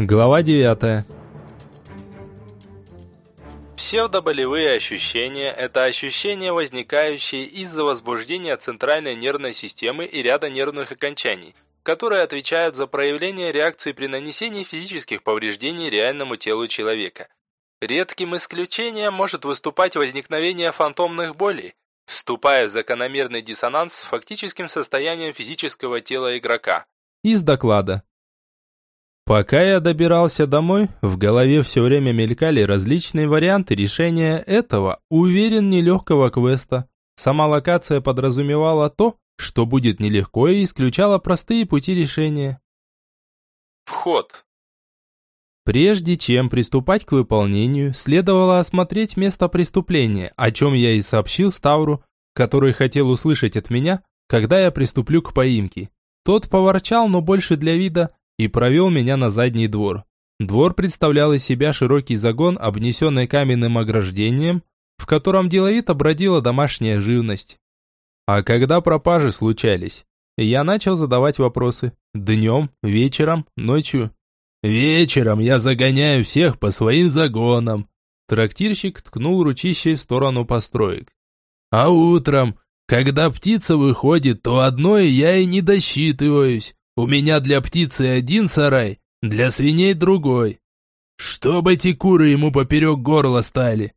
Глава 9. Псевдоболевые ощущения – это ощущения, возникающие из-за возбуждения центральной нервной системы и ряда нервных окончаний, которые отвечают за проявление реакции при нанесении физических повреждений реальному телу человека. Редким исключением может выступать возникновение фантомных болей, вступая в закономерный диссонанс с фактическим состоянием физического тела игрока. Из доклада. Пока я добирался домой, в голове все время мелькали различные варианты решения этого, уверен, нелегкого квеста. Сама локация подразумевала то, что будет нелегко и исключала простые пути решения. Вход. Прежде чем приступать к выполнению, следовало осмотреть место преступления, о чем я и сообщил Ставру, который хотел услышать от меня, когда я приступлю к поимке. Тот поворчал, но больше для вида, и провел меня на задний двор. Двор представлял из себя широкий загон, обнесенный каменным ограждением, в котором деловито бродила домашняя живность. А когда пропажи случались, я начал задавать вопросы. Днем, вечером, ночью. «Вечером я загоняю всех по своим загонам», Трактирщик ткнул ручищей в сторону построек. «А утром, когда птица выходит, то одной я и не досчитываюсь. У меня для птицы один сарай, для свиней другой. Чтобы эти куры ему поперек горла стали.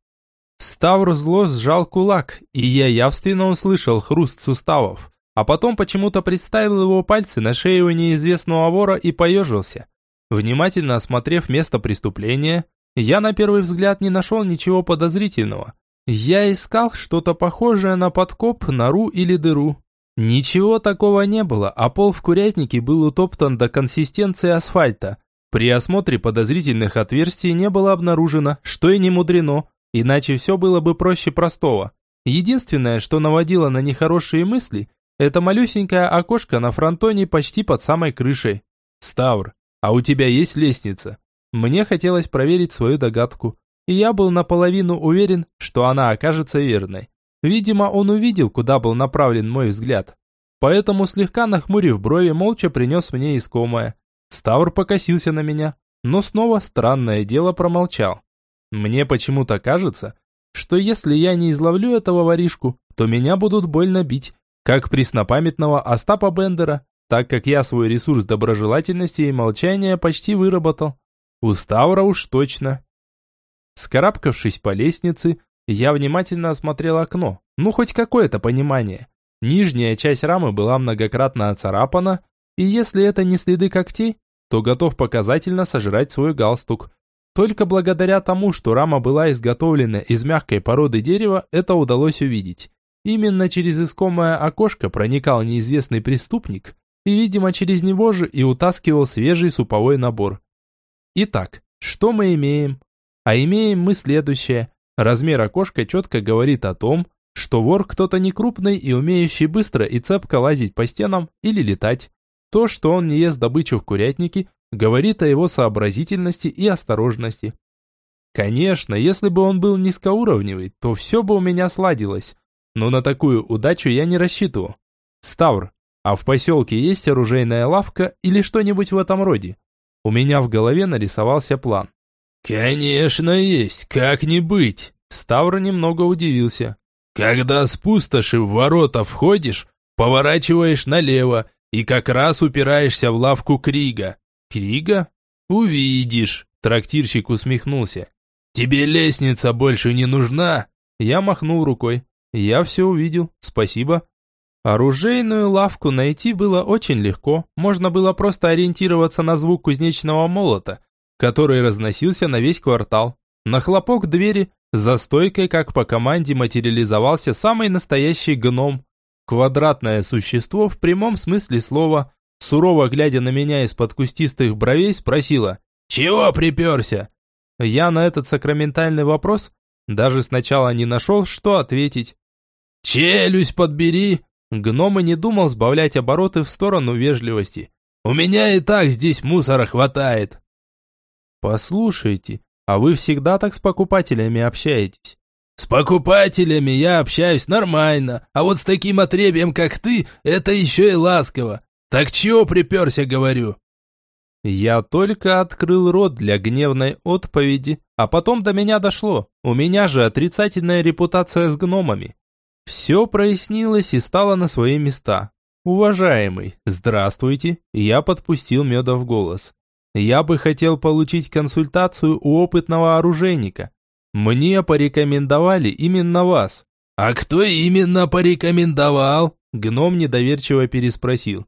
Ставр зло сжал кулак, и я явственно услышал хруст суставов, а потом почему-то представил его пальцы на шее у неизвестного вора и поежился. Внимательно осмотрев место преступления, я на первый взгляд не нашел ничего подозрительного. Я искал что-то похожее на подкоп, нору или дыру. Ничего такого не было, а пол в курятнике был утоптан до консистенции асфальта. При осмотре подозрительных отверстий не было обнаружено, что и не мудрено, иначе все было бы проще простого. Единственное, что наводило на нехорошие мысли, это малюсенькое окошко на фронтоне почти под самой крышей. «Ставр, а у тебя есть лестница?» Мне хотелось проверить свою догадку, и я был наполовину уверен, что она окажется верной. Видимо, он увидел, куда был направлен мой взгляд. Поэтому, слегка нахмурив брови, молча принес мне искомое. Ставр покосился на меня, но снова, странное дело, промолчал. Мне почему-то кажется, что если я не изловлю этого воришку, то меня будут больно бить, как преснопамятного Остапа Бендера, так как я свой ресурс доброжелательности и молчания почти выработал. У Ставра уж точно. Скарабкавшись по лестнице, я внимательно осмотрел окно, ну хоть какое-то понимание. Нижняя часть рамы была многократно оцарапана, и если это не следы когтей, то готов показательно сожрать свой галстук. Только благодаря тому, что рама была изготовлена из мягкой породы дерева, это удалось увидеть. Именно через искомое окошко проникал неизвестный преступник, и, видимо, через него же и утаскивал свежий суповой набор. Итак, что мы имеем? А имеем мы следующее. Размер окошка четко говорит о том, что вор кто-то не крупный и умеющий быстро и цепко лазить по стенам или летать. То, что он не ест добычу в курятнике, говорит о его сообразительности и осторожности. Конечно, если бы он был низкоуровневый, то все бы у меня сладилось. Но на такую удачу я не рассчитывал. Ставр, а в поселке есть оружейная лавка или что-нибудь в этом роде? У меня в голове нарисовался план. «Конечно есть, как не быть!» Ставр немного удивился. «Когда с пустоши в ворота входишь, поворачиваешь налево и как раз упираешься в лавку Крига». «Крига?» «Увидишь», – трактирщик усмехнулся. «Тебе лестница больше не нужна?» Я махнул рукой. «Я все увидел, спасибо». Оружейную лавку найти было очень легко, можно было просто ориентироваться на звук кузнечного молота – который разносился на весь квартал. На хлопок двери, за стойкой, как по команде, материализовался самый настоящий гном. Квадратное существо в прямом смысле слова, сурово глядя на меня из-под кустистых бровей, спросила «Чего приперся?» Я на этот сакраментальный вопрос даже сначала не нашел, что ответить. «Челюсть подбери!» Гном и не думал сбавлять обороты в сторону вежливости. «У меня и так здесь мусора хватает!» «Послушайте, а вы всегда так с покупателями общаетесь?» «С покупателями я общаюсь нормально, а вот с таким отребием, как ты, это еще и ласково. Так чего приперся, говорю?» Я только открыл рот для гневной отповеди, а потом до меня дошло. У меня же отрицательная репутация с гномами. Все прояснилось и стало на свои места. «Уважаемый, здравствуйте!» Я подпустил меда в голос. «Я бы хотел получить консультацию у опытного оружейника. Мне порекомендовали именно вас». «А кто именно порекомендовал?» Гном недоверчиво переспросил.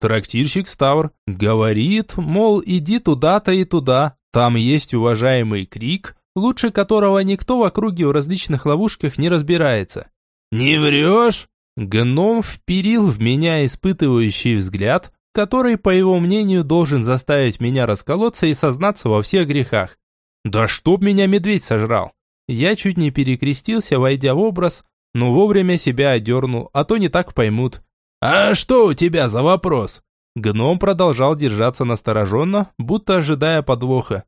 Трактирщик Ставр говорит, мол, иди туда-то и туда. Там есть уважаемый Крик, лучше которого никто в округе в различных ловушках не разбирается. «Не врешь?» Гном вперил в меня испытывающий взгляд, который, по его мнению, должен заставить меня расколоться и сознаться во всех грехах. Да чтоб меня медведь сожрал! Я чуть не перекрестился, войдя в образ, но вовремя себя одернул, а то не так поймут. «А что у тебя за вопрос?» Гном продолжал держаться настороженно, будто ожидая подвоха.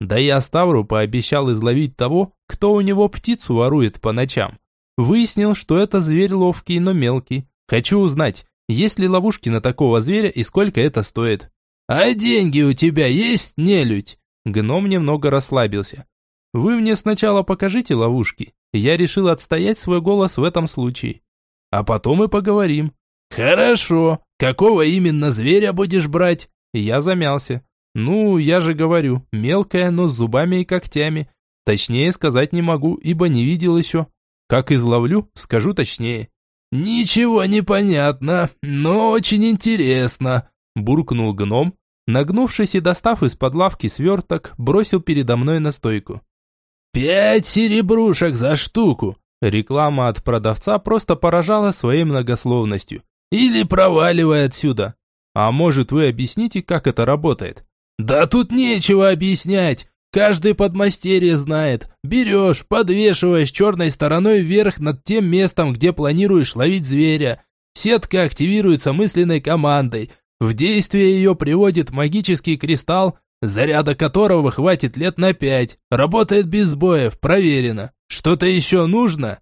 Да я Ставру пообещал изловить того, кто у него птицу ворует по ночам. Выяснил, что это зверь ловкий, но мелкий. Хочу узнать, есть ли ловушки на такого зверя и сколько это стоит. «А деньги у тебя есть, нелюдь?» Гном немного расслабился. «Вы мне сначала покажите ловушки. Я решил отстоять свой голос в этом случае. А потом и поговорим». «Хорошо. Какого именно зверя будешь брать?» Я замялся. «Ну, я же говорю, мелкая, но с зубами и когтями. Точнее сказать не могу, ибо не видел еще. Как изловлю, скажу точнее. «Ничего не понятно, но очень интересно», – буркнул гном, нагнувшись и достав из-под лавки сверток, бросил передо мной на стойку. «Пять серебрушек за штуку!» Реклама от продавца просто поражала своей многословностью. «Или проваливай отсюда!» «А может, вы объясните, как это работает?» «Да тут нечего объяснять! Каждый подмастерье знает. Берешь, подвешиваешь черной стороной вверх над тем местом, где планируешь ловить зверя. Сетка активируется мысленной командой. В действие ее приводит магический кристалл, заряда которого хватит лет на пять. Работает без сбоев, проверено. Что-то еще нужно?»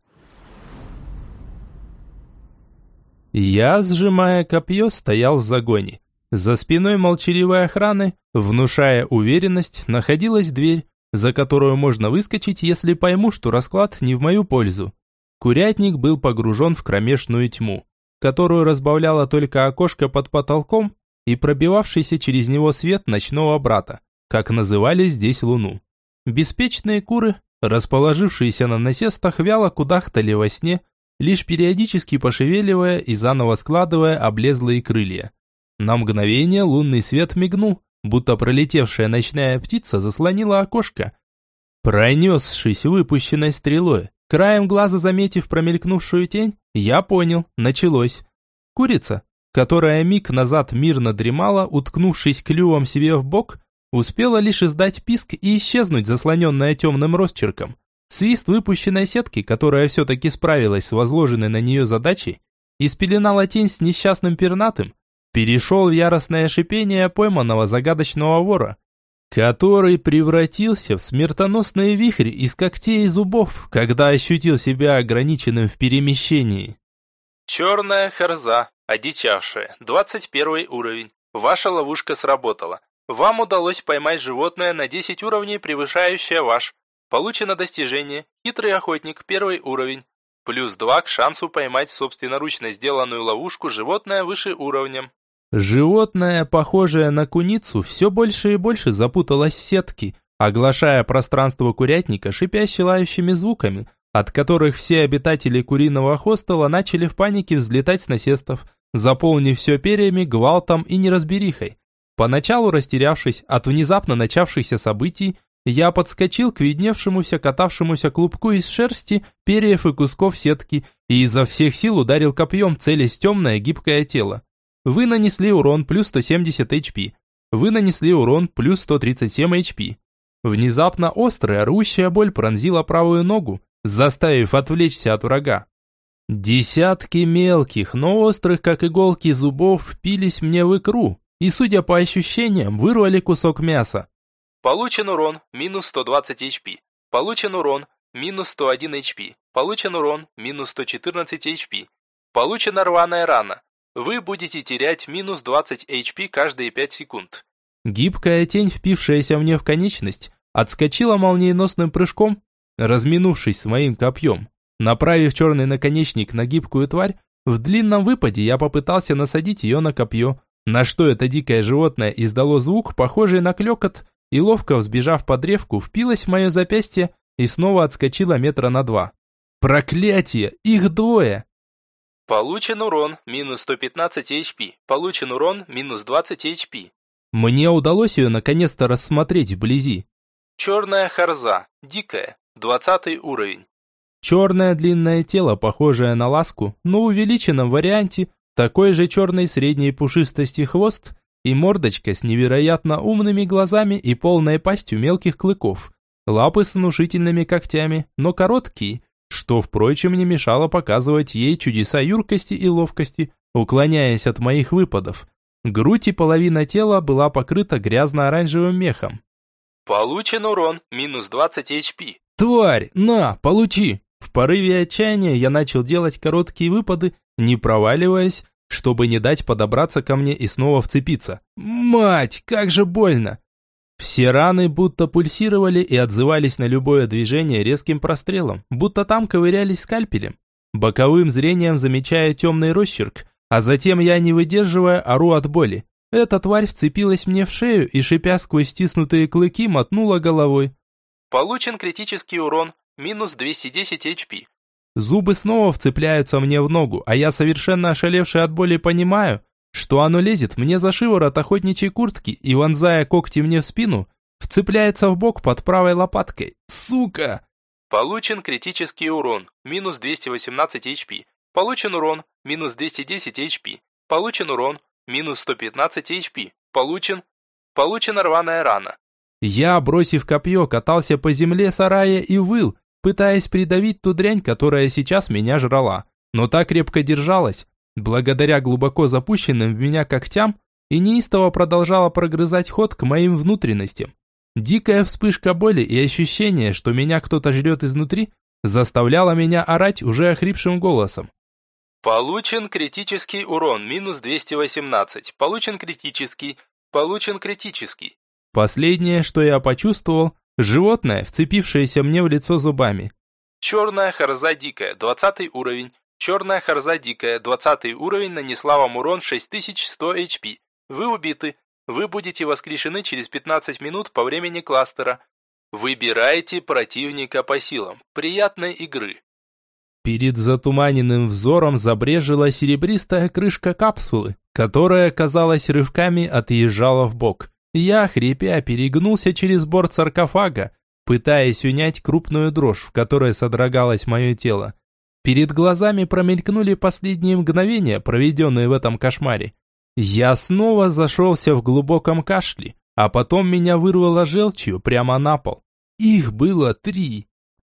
Я, сжимая копье, стоял в загоне. За спиной молчаливой охраны, внушая уверенность, находилась дверь, за которую можно выскочить, если пойму, что расклад не в мою пользу. Курятник был погружен в кромешную тьму, которую разбавляло только окошко под потолком и пробивавшийся через него свет ночного брата, как называли здесь луну. Беспечные куры, расположившиеся на насестах, вяло кудахтали во сне, лишь периодически пошевеливая и заново складывая облезлые крылья. На мгновение лунный свет мигнул, будто пролетевшая ночная птица заслонила окошко. Пронесшись выпущенной стрелой, краем глаза заметив промелькнувшую тень, я понял, началось. Курица, которая миг назад мирно дремала, уткнувшись клювом себе в бок, успела лишь издать писк и исчезнуть, заслоненная темным росчерком. Свист выпущенной сетки, которая все-таки справилась с возложенной на нее задачей, и спеленала тень с несчастным пернатым, перешел в яростное шипение пойманного загадочного вора, который превратился в смертоносный вихрь из когтей и зубов, когда ощутил себя ограниченным в перемещении. Черная харза, одичавшая, 21 уровень. Ваша ловушка сработала. Вам удалось поймать животное на 10 уровней, превышающее ваш. Получено достижение «Хитрый охотник, первый уровень». Плюс 2 к шансу поймать собственноручно сделанную ловушку животное выше уровнем. Животное, похожее на куницу, все больше и больше запуталось в сетки, оглашая пространство курятника шипяще лающими звуками, от которых все обитатели куриного хостела начали в панике взлетать с насестов, заполнив все перьями, гвалтом и неразберихой. Поначалу растерявшись от внезапно начавшихся событий, я подскочил к видневшемуся катавшемуся клубку из шерсти, перьев и кусков сетки и изо всех сил ударил копьем, целясь темное гибкое тело. Вы нанесли урон плюс 170 HP. Вы нанесли урон плюс 137 HP. Внезапно острая, рущая боль пронзила правую ногу, заставив отвлечься от врага. Десятки мелких, но острых, как иголки зубов, впились мне в икру и, судя по ощущениям, вырвали кусок мяса. Получен урон минус 120 HP. Получен урон минус 101 HP. Получен урон минус 114 HP. Получена рваная рана. Вы будете терять минус 20 HP каждые 5 секунд. Гибкая тень, впившаяся мне в конечность, отскочила молниеносным прыжком, разминувшись с моим копьем. Направив черный наконечник на гибкую тварь, в длинном выпаде я попытался насадить ее на копье, на что это дикое животное издало звук, похожий на клекот, и ловко взбежав по древку, впилось в мое запястье и снова отскочила метра на два. Проклятие! Их двое! Получен урон минус 115 HP. Получен урон минус 20 HP. Мне удалось ее наконец-то рассмотреть вблизи. Черная харза. Дикая. 20 уровень. Черное длинное тело, похожее на ласку, но в увеличенном варианте, такой же черной средней пушистости хвост и мордочка с невероятно умными глазами и полной пастью мелких клыков. Лапы с внушительными когтями, но короткие, что, впрочем, не мешало показывать ей чудеса юркости и ловкости, уклоняясь от моих выпадов. Грудь и половина тела была покрыта грязно-оранжевым мехом. Получен урон, минус 20 HP. «Тварь, на, получи!» В порыве отчаяния я начал делать короткие выпады, не проваливаясь, чтобы не дать подобраться ко мне и снова вцепиться. «Мать, как же больно!» Все раны будто пульсировали и отзывались на любое движение резким прострелом, будто там ковырялись скальпелем. Боковым зрением замечая темный росчерк, а затем я, не выдерживая, ору от боли. Эта тварь вцепилась мне в шею и, шипя сквозь стиснутые клыки, мотнула головой. Получен критический урон, минус 210 HP. Зубы снова вцепляются мне в ногу, а я, совершенно ошалевший от боли, понимаю, что оно лезет мне за шиворот охотничьей куртки и, вонзая когти мне в спину, вцепляется в бок под правой лопаткой. Сука! Получен критический урон, минус 218 HP. Получен урон, минус 210 HP. Получен урон, минус 115 HP. Получен... Получена рваная рана. Я, бросив копье, катался по земле сарая и выл, пытаясь придавить ту дрянь, которая сейчас меня жрала. Но так крепко держалась, благодаря глубоко запущенным в меня когтям, и неистово продолжала прогрызать ход к моим внутренностям. Дикая вспышка боли и ощущение, что меня кто-то жрет изнутри, заставляло меня орать уже охрипшим голосом. Получен критический урон, минус 218. Получен критический, получен критический. Последнее, что я почувствовал, Животное, вцепившееся мне в лицо зубами. Черная харза дикая, 20 уровень. Черная харза дикая, 20 уровень, нанесла вам урон 6100 HP. Вы убиты. Вы будете воскрешены через 15 минут по времени кластера. Выбирайте противника по силам. Приятной игры. Перед затуманенным взором забрежила серебристая крышка капсулы, которая, казалось, рывками отъезжала в бок. Я, хрипя, перегнулся через борт саркофага, пытаясь унять крупную дрожь, в которой содрогалось мое тело. Перед глазами промелькнули последние мгновения, проведенные в этом кошмаре. Я снова зашелся в глубоком кашле, а потом меня вырвало желчью прямо на пол. Их было три.